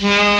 Mm-hmm.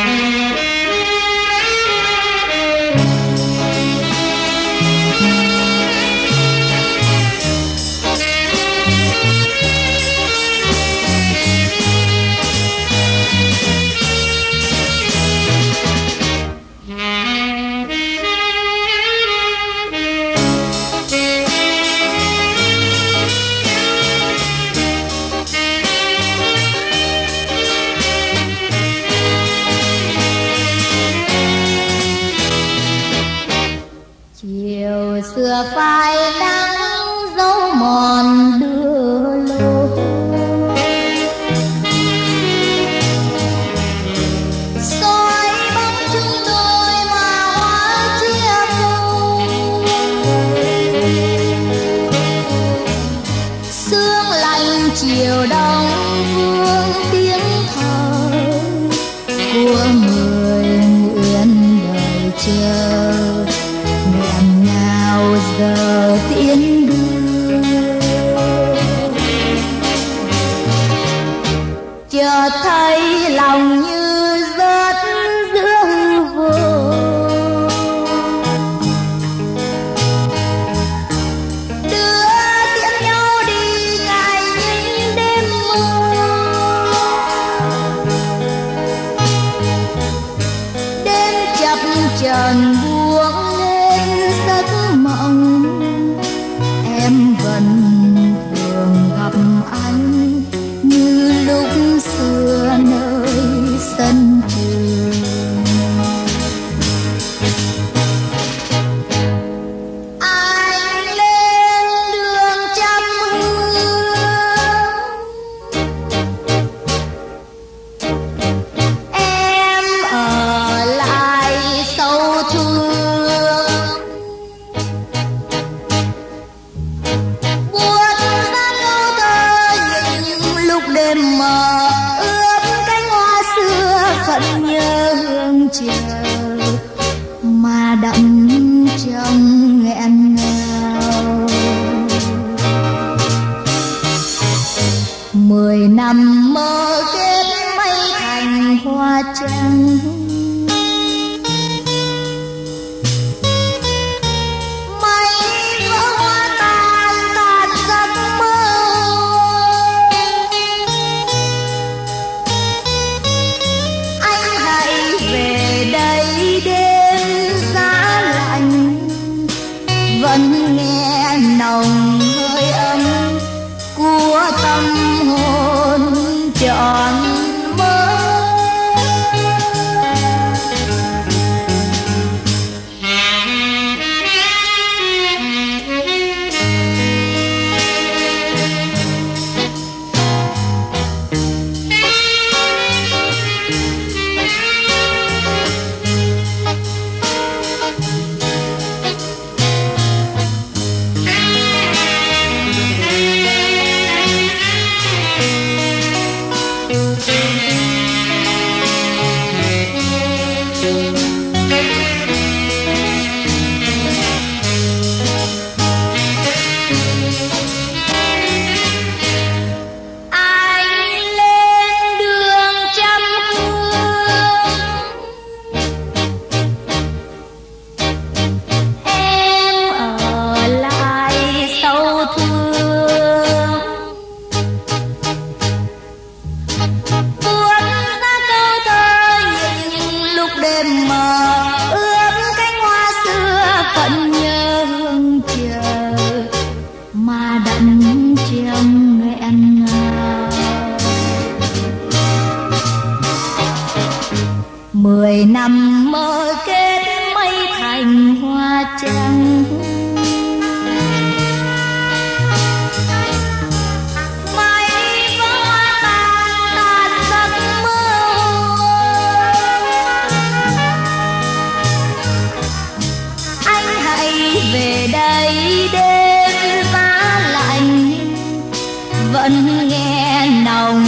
vẫn nghe nồng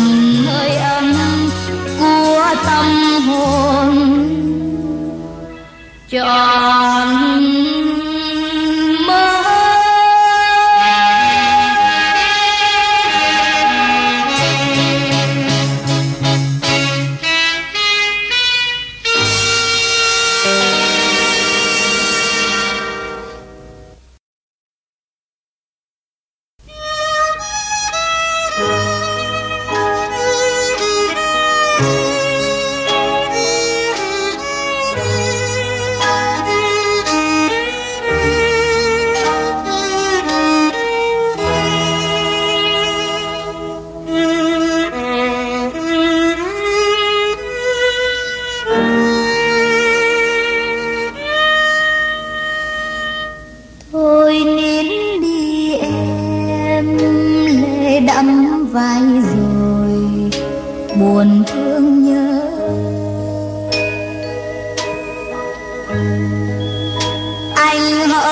hơi ấm của tâm hồn. Cho I love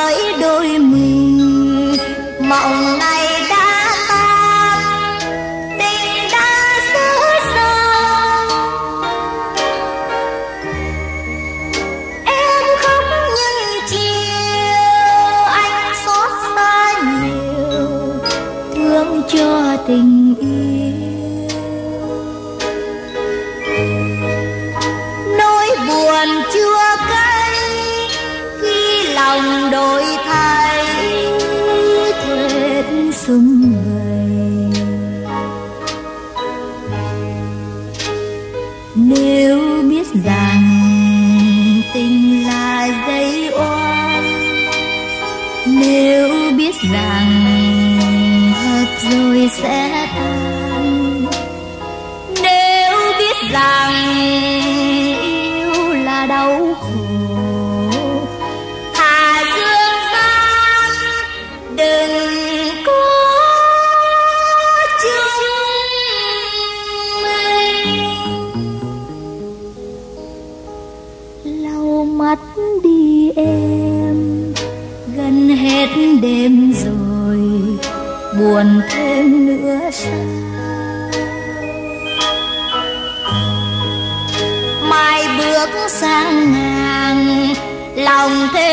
buồn thêm nữa sao? Mai bước sang ngàn lòng thêm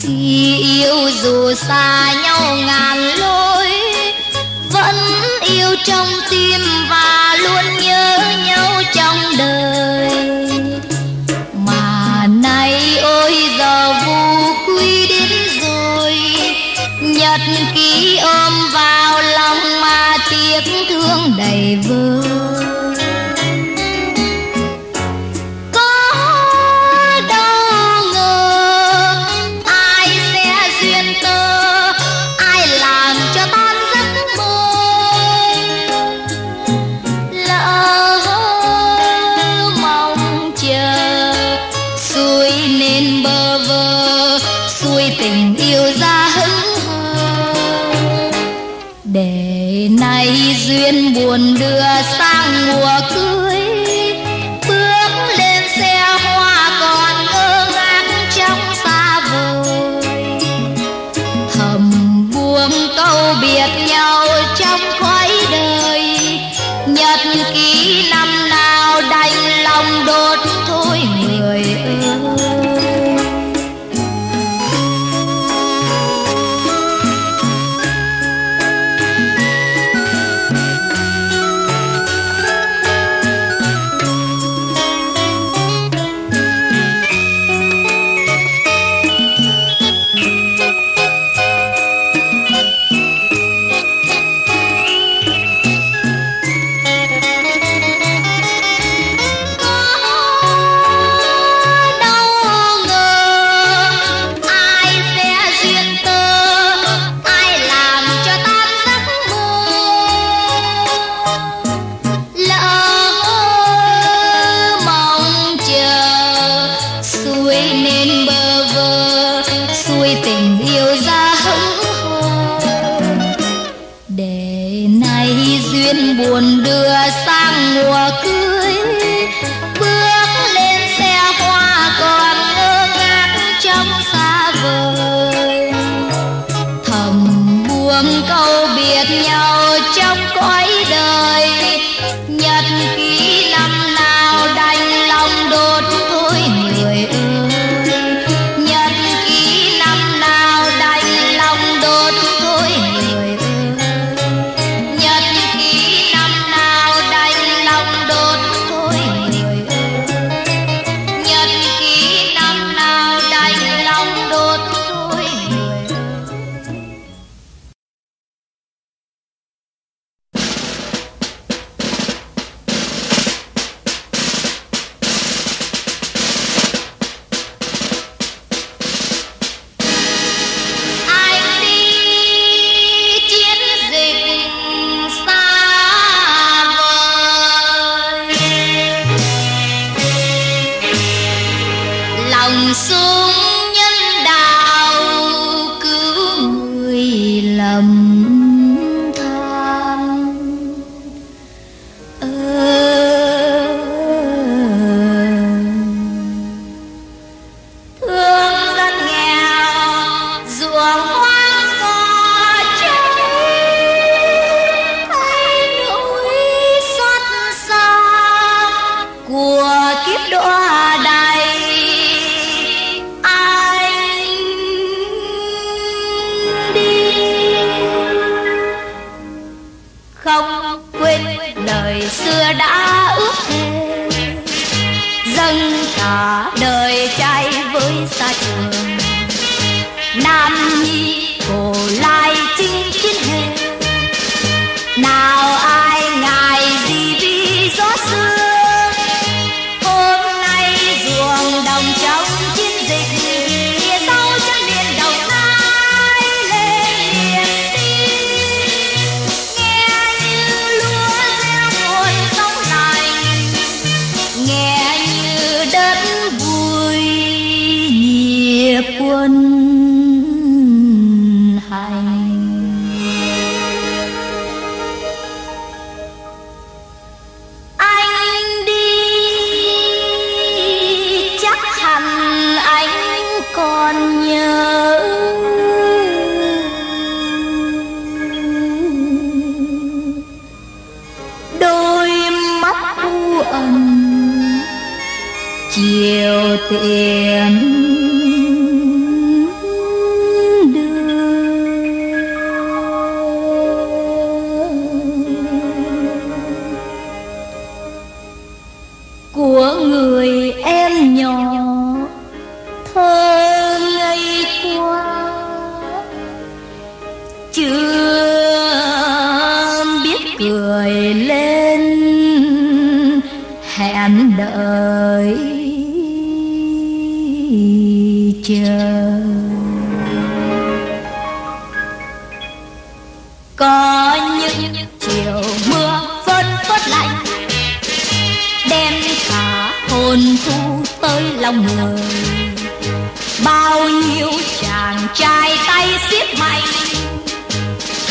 khi yêu dù xa nhau ngàn lối, vẫn yêu trong tim và luôn nhớ nhau trong đời. Mà nay ôi giờ vu quy đến rồi, nhật ký ôm vào lòng mà tiếc thương đầy vơi. Nhật ký năm nào đành lòng đôi.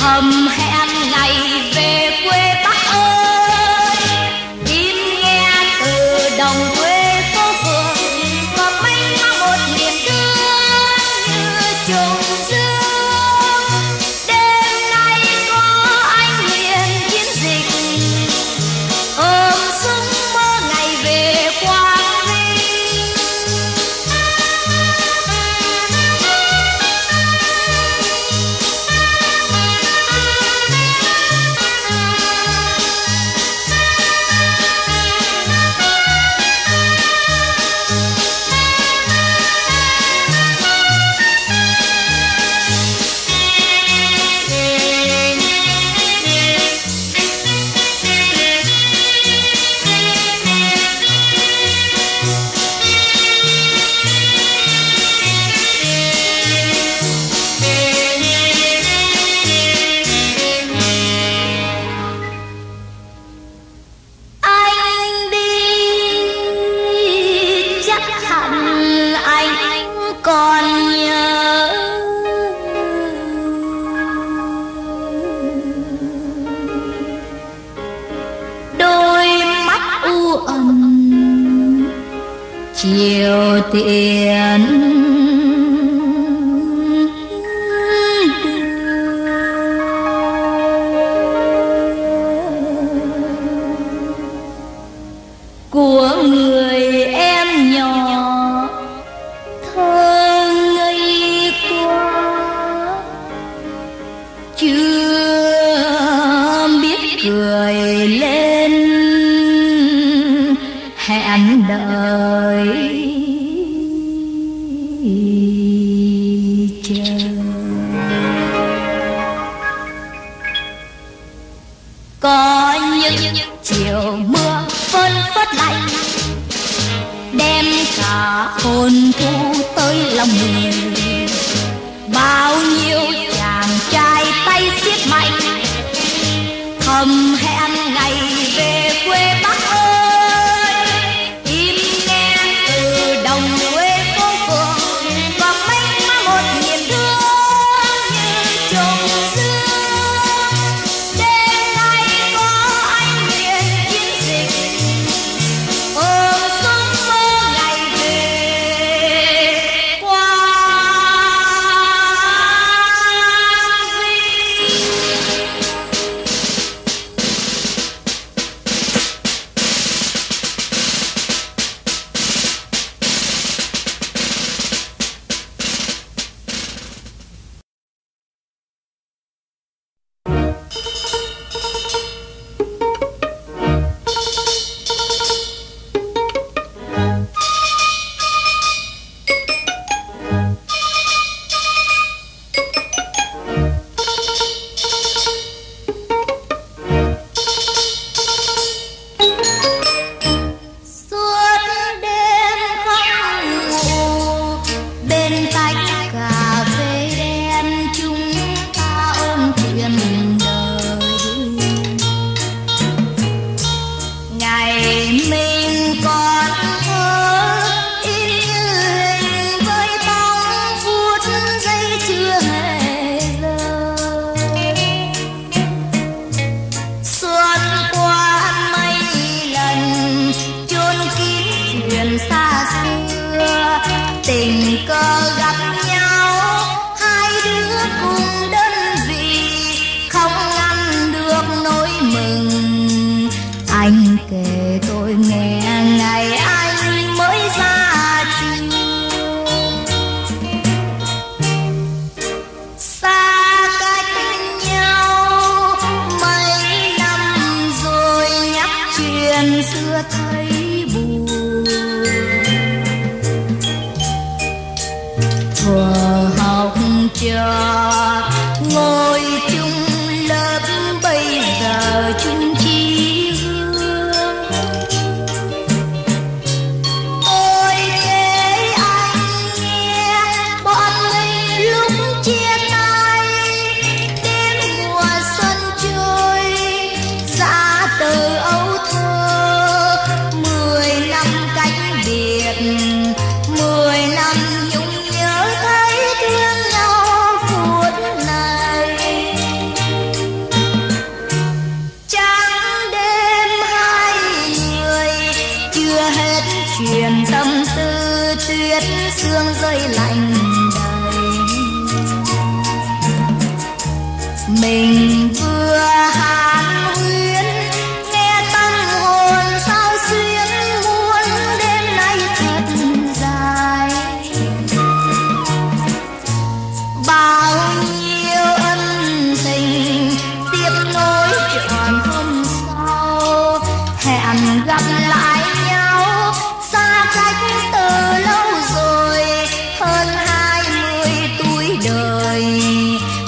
hầm Yeah. come Bereng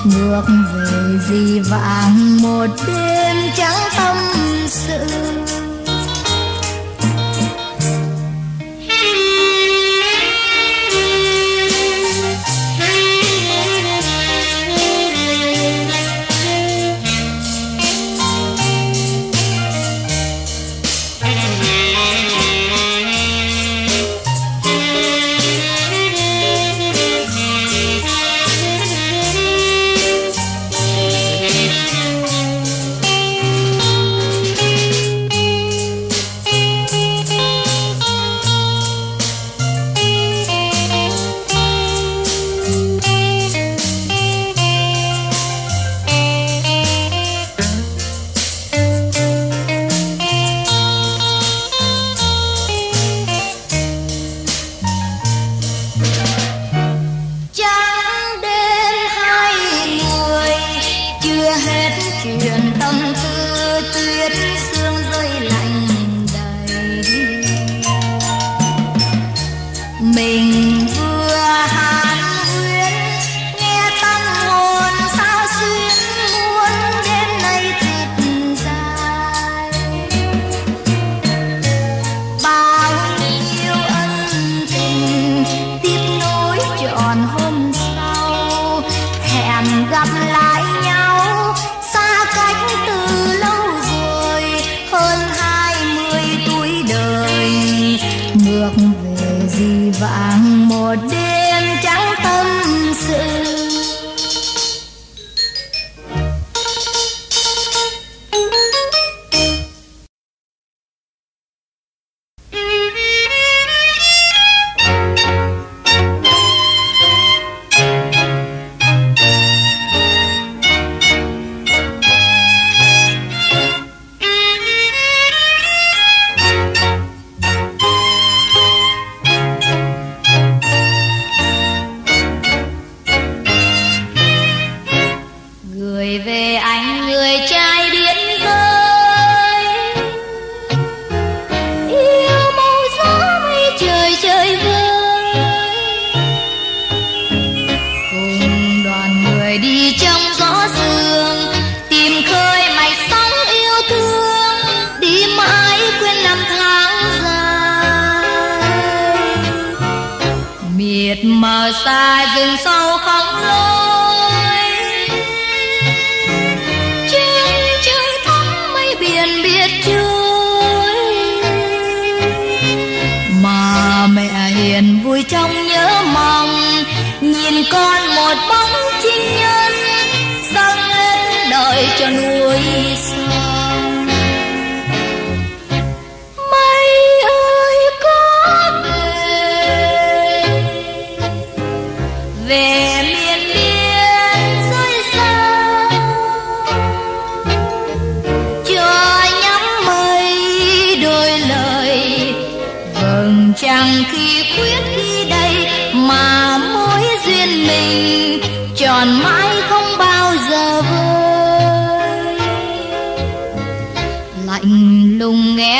ngược về gì vàng một đêm trắng tâm. mình. còn mãi không bao giờ vơi. Lạnh lùng nghe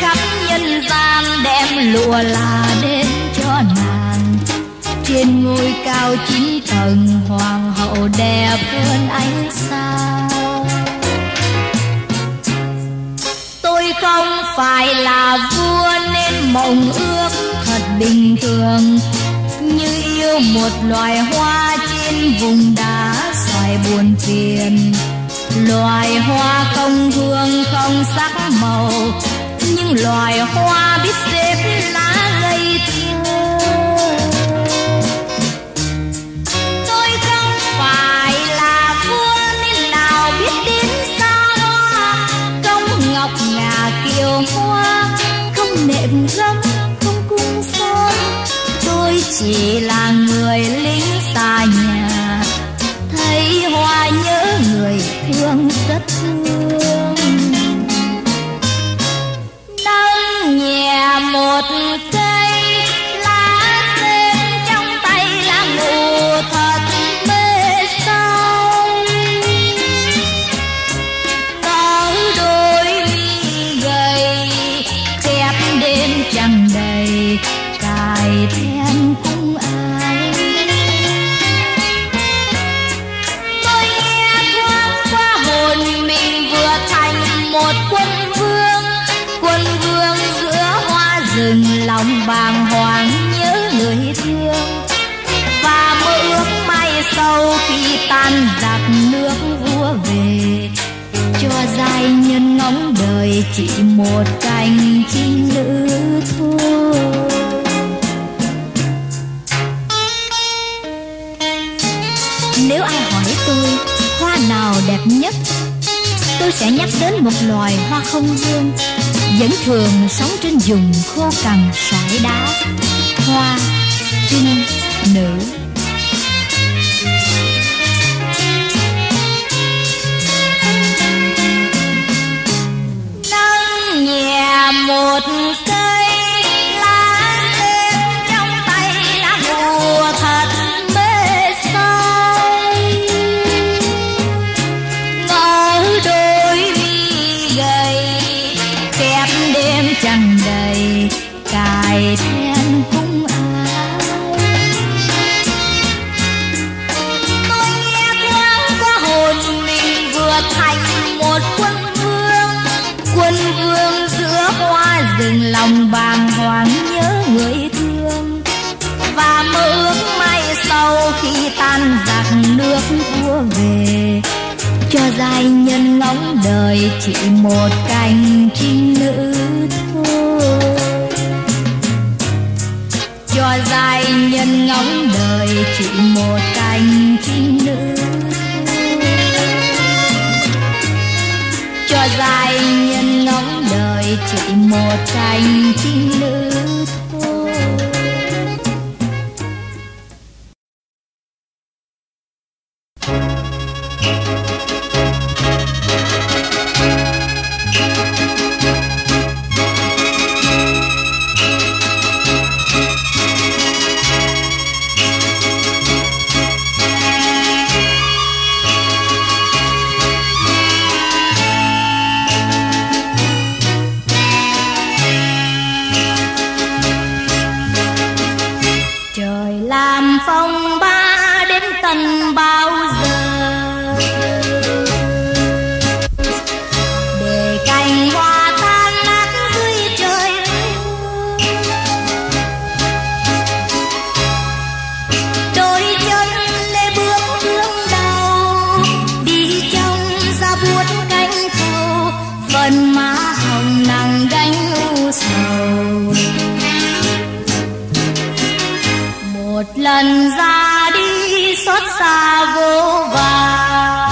khắp nhân gian, đem lụa là đến cho nàng. Trên ngôi cao chín tầng, hoàng hậu đẹp hơn ánh sao. Tôi không phải là vua nên mộng ước thật bình thường. Như yêu một loài hoa trên vùng đá xoài buồn phiền. Loài hoa không hương, không sắc màu những loài hoa biết xếp lá gây thơ tôi không phải là vua nên nào biết đến xa hoa. Công ngọc ngà kiều hoa, không nệm gấm không cung son. Tôi chỉ là người khô cằn sải đá hoa trinh nữ. Nâng nhà một đời chỉ một cành trinh nữ thôi. Cho dài nhân ngóng, đời chỉ một cành trinh nữ cho dài nhân ngóng, đời chỉ một cành trinh nữ lần ra đi xót xa vô vàng